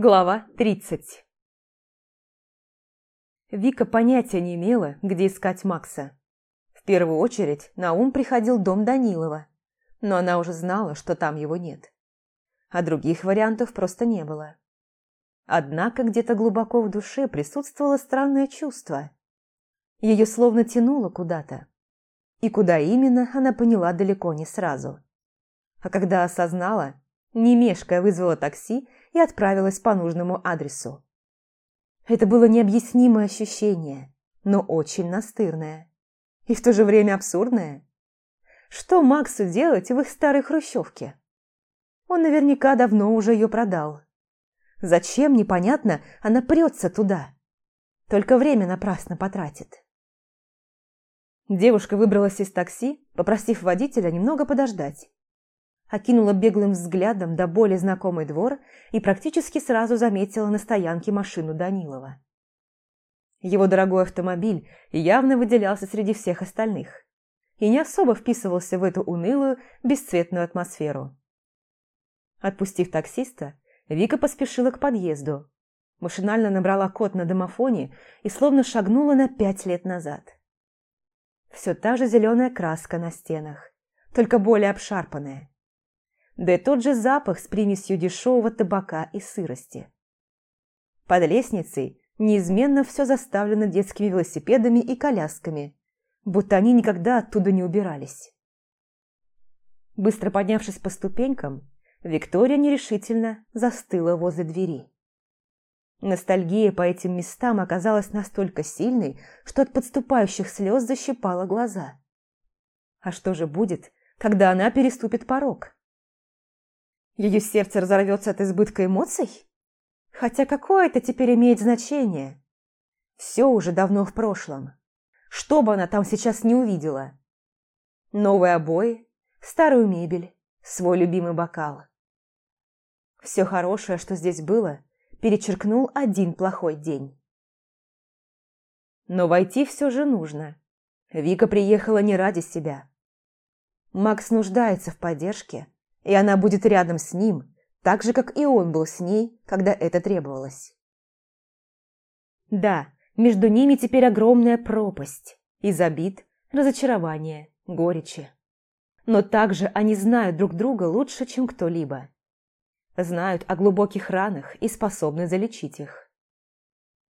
Глава 30 Вика понятия не имела, где искать Макса. В первую очередь на ум приходил дом Данилова, но она уже знала, что там его нет. А других вариантов просто не было. Однако где-то глубоко в душе присутствовало странное чувство. Ее словно тянуло куда-то. И куда именно, она поняла далеко не сразу. А когда осознала, не мешкая вызвала такси и отправилась по нужному адресу. Это было необъяснимое ощущение, но очень настырное. И в то же время абсурдное. Что Максу делать в их старой хрущевке? Он наверняка давно уже ее продал. Зачем, непонятно, она прется туда? Только время напрасно потратит. Девушка выбралась из такси, попросив водителя немного подождать окинула беглым взглядом до боли знакомый двор и практически сразу заметила на стоянке машину Данилова. Его дорогой автомобиль явно выделялся среди всех остальных и не особо вписывался в эту унылую, бесцветную атмосферу. Отпустив таксиста, Вика поспешила к подъезду, машинально набрала код на домофоне и словно шагнула на пять лет назад. Все та же зеленая краска на стенах, только более обшарпанная да и тот же запах с примесью дешевого табака и сырости. Под лестницей неизменно все заставлено детскими велосипедами и колясками, будто они никогда оттуда не убирались. Быстро поднявшись по ступенькам, Виктория нерешительно застыла возле двери. Ностальгия по этим местам оказалась настолько сильной, что от подступающих слез защипала глаза. А что же будет, когда она переступит порог? Ее сердце разорвется от избытка эмоций? Хотя какое это теперь имеет значение? Все уже давно в прошлом. Что бы она там сейчас не увидела? Новые обои, старую мебель, свой любимый бокал. Все хорошее, что здесь было, перечеркнул один плохой день. Но войти все же нужно. Вика приехала не ради себя. Макс нуждается в поддержке, и она будет рядом с ним, так же, как и он был с ней, когда это требовалось. Да, между ними теперь огромная пропасть из обид, разочарования, горечи. Но также они знают друг друга лучше, чем кто-либо. Знают о глубоких ранах и способны залечить их.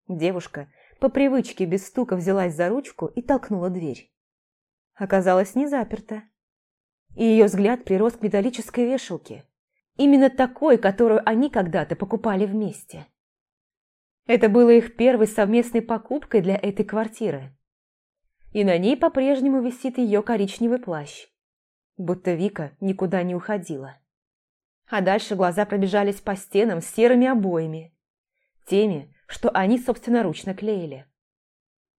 Девушка по привычке без стука взялась за ручку и толкнула дверь. Оказалось, не заперта и ее взгляд прирос к металлической вешалке. Именно такой, которую они когда-то покупали вместе. Это было их первой совместной покупкой для этой квартиры. И на ней по-прежнему висит ее коричневый плащ, будто Вика никуда не уходила. А дальше глаза пробежались по стенам с серыми обоями, теми, что они собственноручно клеили.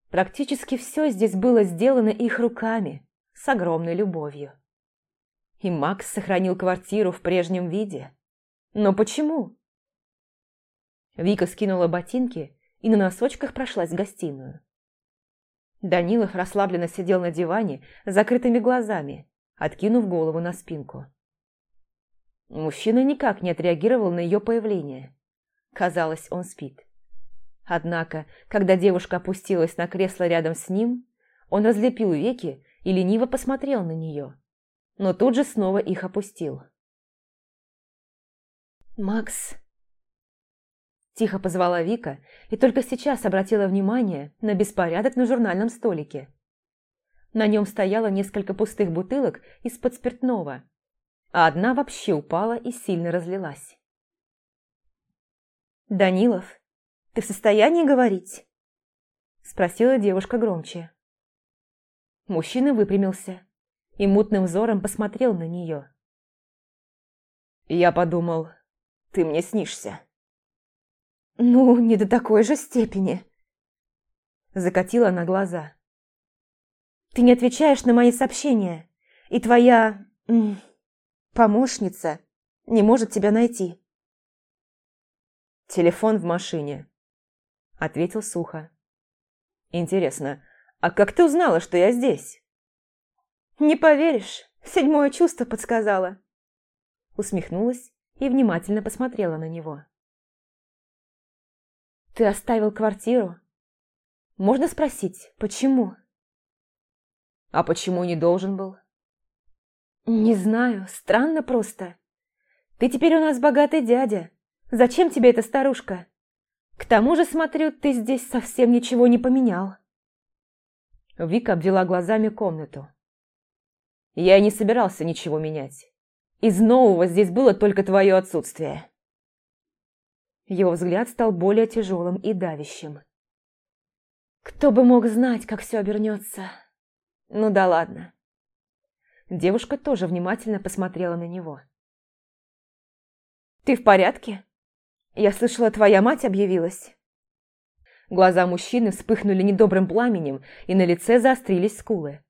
Практически все здесь было сделано их руками, с огромной любовью. И Макс сохранил квартиру в прежнем виде. Но почему? Вика скинула ботинки и на носочках прошлась в гостиную. Данилов расслабленно сидел на диване с закрытыми глазами, откинув голову на спинку. Мужчина никак не отреагировал на ее появление. Казалось, он спит. Однако, когда девушка опустилась на кресло рядом с ним, он разлепил веки и лениво посмотрел на нее но тут же снова их опустил. «Макс!» Тихо позвала Вика и только сейчас обратила внимание на беспорядок на журнальном столике. На нем стояло несколько пустых бутылок из-под спиртного, а одна вообще упала и сильно разлилась. «Данилов, ты в состоянии говорить?» Спросила девушка громче. Мужчина выпрямился и мутным взором посмотрел на нее. «Я подумал, ты мне снишься». «Ну, не до такой же степени», – закатила она глаза. «Ты не отвечаешь на мои сообщения, и твоя... помощница не может тебя найти». «Телефон в машине», – ответил сухо. «Интересно, а как ты узнала, что я здесь?» «Не поверишь, седьмое чувство подсказало!» Усмехнулась и внимательно посмотрела на него. Ты оставил квартиру? Можно спросить, почему? А почему не должен был? Не знаю, странно просто. Ты теперь у нас богатый дядя. Зачем тебе эта старушка? К тому же, смотрю, ты здесь совсем ничего не поменял. Вика обвела глазами комнату. Я и не собирался ничего менять. Из нового здесь было только твое отсутствие. Его взгляд стал более тяжелым и давящим. Кто бы мог знать, как все обернется? Ну да ладно. Девушка тоже внимательно посмотрела на него. «Ты в порядке? Я слышала, твоя мать объявилась». Глаза мужчины вспыхнули недобрым пламенем, и на лице заострились скулы.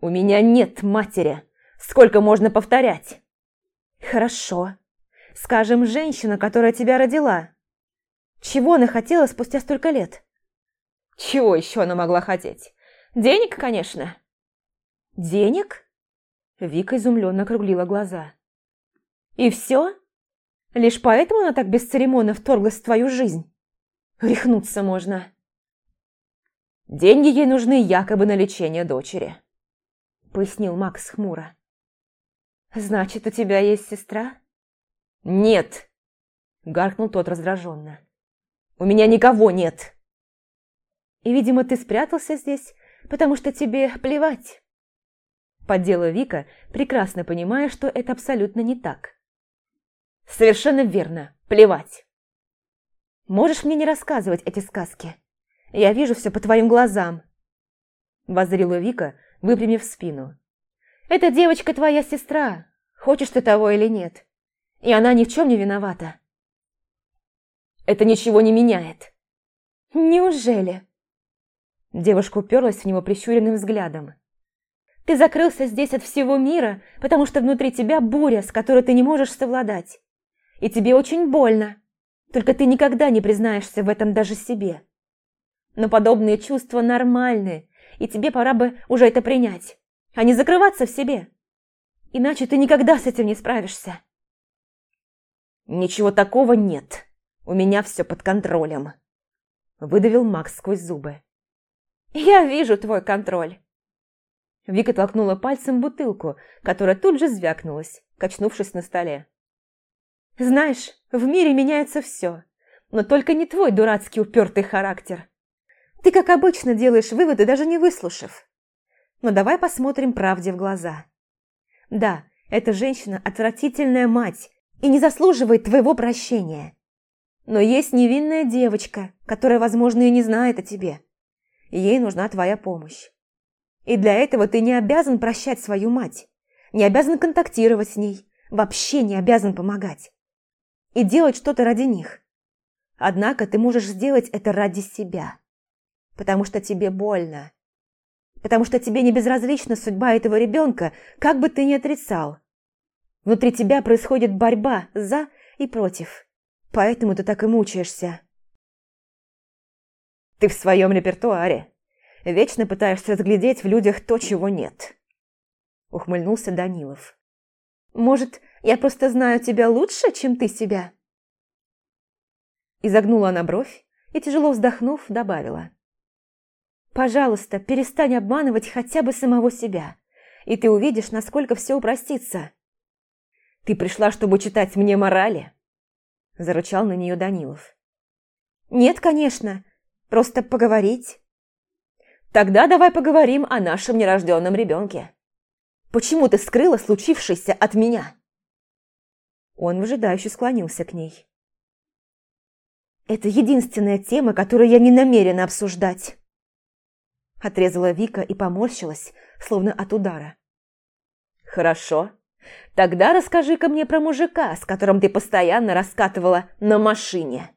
«У меня нет матери! Сколько можно повторять?» «Хорошо. Скажем, женщина, которая тебя родила. Чего она хотела спустя столько лет?» «Чего еще она могла хотеть? Денег, конечно». «Денег?» Вика изумленно округлила глаза. «И все? Лишь поэтому она так бесцеремонно вторглась в твою жизнь? Рехнуться можно». «Деньги ей нужны якобы на лечение дочери», — пояснил Макс хмуро. «Значит, у тебя есть сестра?» «Нет!» — гаркнул тот раздраженно. «У меня никого нет!» «И, видимо, ты спрятался здесь, потому что тебе плевать!» Поддела Вика, прекрасно понимая, что это абсолютно не так. «Совершенно верно, плевать!» «Можешь мне не рассказывать эти сказки? Я вижу все по твоим глазам!» Воззрила Вика, выпрямив спину. «Эта девочка твоя сестра, хочешь ты того или нет. И она ни в чем не виновата». «Это ничего не меняет». «Неужели?» Девушка уперлась в него прищуренным взглядом. «Ты закрылся здесь от всего мира, потому что внутри тебя буря, с которой ты не можешь совладать. И тебе очень больно. Только ты никогда не признаешься в этом даже себе. Но подобные чувства нормальны, и тебе пора бы уже это принять, а не закрываться в себе. Иначе ты никогда с этим не справишься. «Ничего такого нет. У меня все под контролем», – выдавил Макс сквозь зубы. «Я вижу твой контроль». Вика толкнула пальцем бутылку, которая тут же звякнулась, качнувшись на столе. «Знаешь, в мире меняется все, но только не твой дурацкий упертый характер. Ты, как обычно, делаешь выводы, даже не выслушав. Но давай посмотрим правде в глаза. Да, эта женщина – отвратительная мать и не заслуживает твоего прощения. Но есть невинная девочка, которая, возможно, и не знает о тебе. Ей нужна твоя помощь. И для этого ты не обязан прощать свою мать, не обязан контактировать с ней, вообще не обязан помогать. И делать что-то ради них. Однако ты можешь сделать это ради себя потому что тебе больно. Потому что тебе не безразлична судьба этого ребенка, как бы ты ни отрицал. Внутри тебя происходит борьба за и против. Поэтому ты так и мучаешься. Ты в своем репертуаре. Вечно пытаешься разглядеть в людях то, чего нет. Ухмыльнулся Данилов. Может, я просто знаю тебя лучше, чем ты себя? Изогнула она бровь и, тяжело вздохнув, добавила. Пожалуйста, перестань обманывать хотя бы самого себя, и ты увидишь, насколько все упростится. Ты пришла, чтобы читать мне морали? Зарычал на нее Данилов. Нет, конечно, просто поговорить. Тогда давай поговорим о нашем нерожденном ребенке. Почему ты скрыла случившееся от меня? Он выжидающе склонился к ней. Это единственная тема, которую я не намерена обсуждать. Отрезала Вика и поморщилась, словно от удара. «Хорошо. Тогда расскажи-ка мне про мужика, с которым ты постоянно раскатывала на машине».